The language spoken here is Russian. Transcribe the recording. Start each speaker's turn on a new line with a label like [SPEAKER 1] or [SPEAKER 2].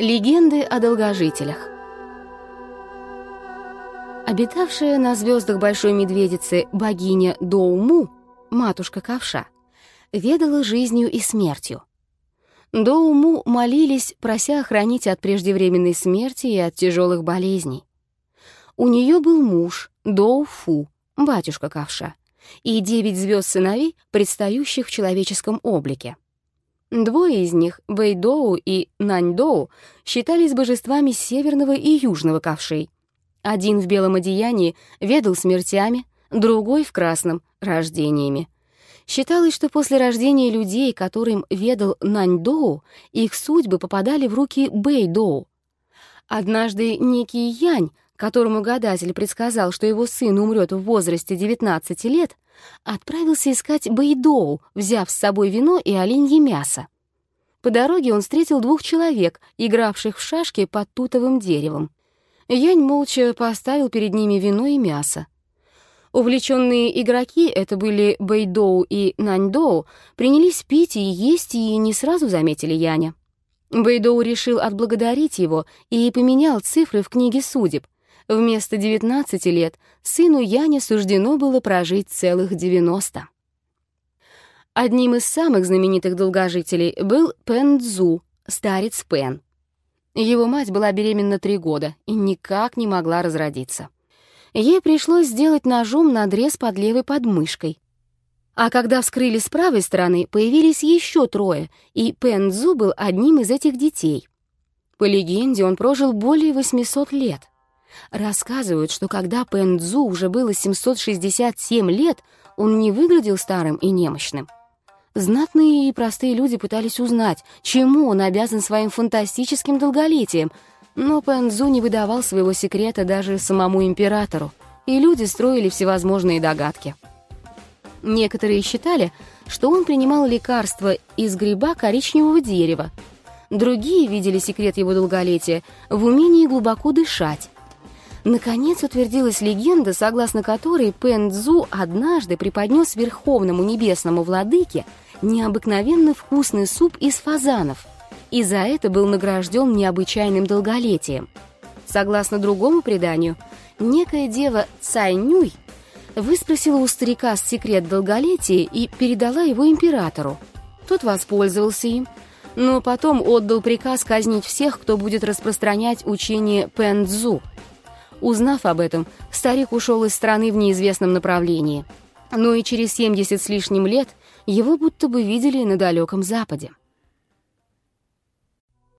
[SPEAKER 1] Легенды о долгожителях Обитавшая на звездах Большой Медведицы богиня Доуму, матушка ковша, ведала жизнью и смертью. Доуму молились, прося охранить от преждевременной смерти и от тяжелых болезней. У нее был муж, Доуфу, батюшка ковша, и девять звезд сыновей, предстающих в человеческом облике. Двое из них, Бэйдоу и Наньдоу, считались божествами северного и южного ковшей. Один в белом одеянии ведал смертями, другой в красном — рождениями. Считалось, что после рождения людей, которым ведал Наньдоу, их судьбы попадали в руки Бэйдоу. Однажды некий Янь, которому гадатель предсказал, что его сын умрет в возрасте 19 лет, отправился искать Бэйдоу, взяв с собой вино и оленье мясо. По дороге он встретил двух человек, игравших в шашки под тутовым деревом. Янь молча поставил перед ними вино и мясо. Увлеченные игроки, это были Бэйдоу и Наньдоу, принялись пить и есть и не сразу заметили Яня. Бэйдоу решил отблагодарить его и поменял цифры в книге судеб — Вместо 19 лет сыну Яне суждено было прожить целых 90. Одним из самых знаменитых долгожителей был Пен Цзу, старец Пен. Его мать была беременна три года и никак не могла разродиться. Ей пришлось сделать ножом надрез под левой подмышкой. А когда вскрыли с правой стороны, появились еще трое, и Пен Цзу был одним из этих детей. По легенде, он прожил более 800 лет. Рассказывают, что когда Пэндзу уже было 767 лет, он не выглядел старым и немощным. Знатные и простые люди пытались узнать, чему он обязан своим фантастическим долголетием, но Пэндзу не выдавал своего секрета даже самому императору, и люди строили всевозможные догадки. Некоторые считали, что он принимал лекарства из гриба коричневого дерева, другие видели секрет его долголетия в умении глубоко дышать, Наконец утвердилась легенда, согласно которой Пэн Цзу однажды преподнес Верховному Небесному Владыке необыкновенно вкусный суп из фазанов, и за это был награжден необычайным долголетием. Согласно другому преданию, некая дева Цайнюй выспросила у старика секрет долголетия и передала его императору. Тот воспользовался им, но потом отдал приказ казнить всех, кто будет распространять учение Пэн Цзу — Узнав об этом, старик ушел из страны в неизвестном направлении. Но и через 70 с лишним лет его будто бы видели на далеком Западе.